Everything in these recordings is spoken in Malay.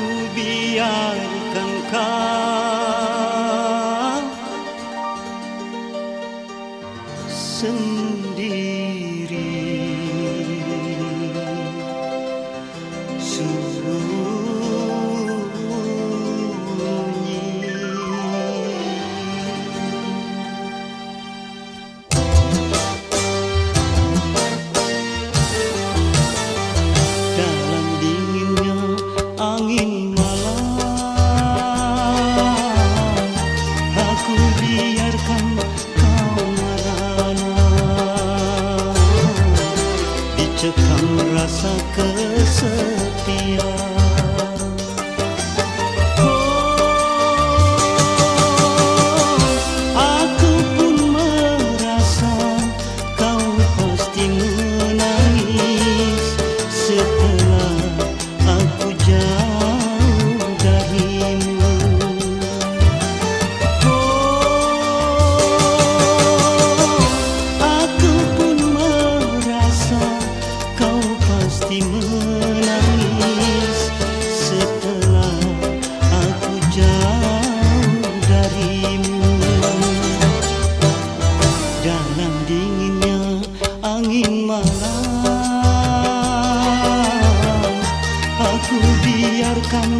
Aku biarkan kau sendiri angin malam. Aku biarkan kau merana dicekam rasa kesepian angin malam. Aku biarkan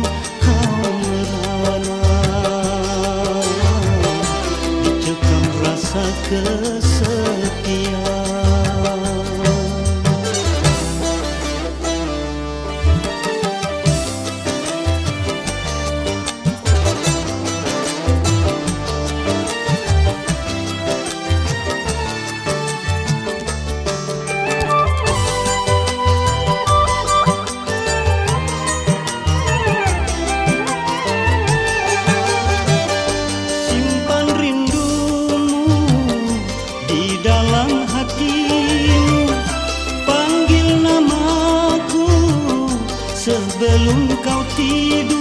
sebelum kau tidur.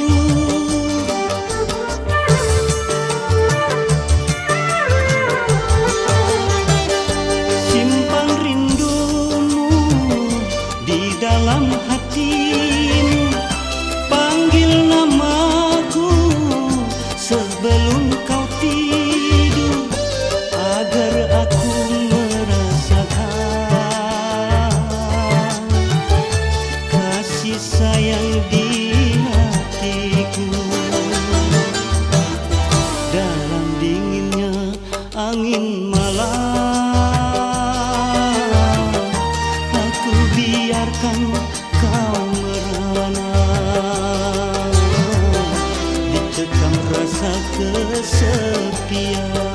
Simpan rindumu di dalam hatimu angin malam. Aku biarkan kau merana. Ditekam rasa kesepian.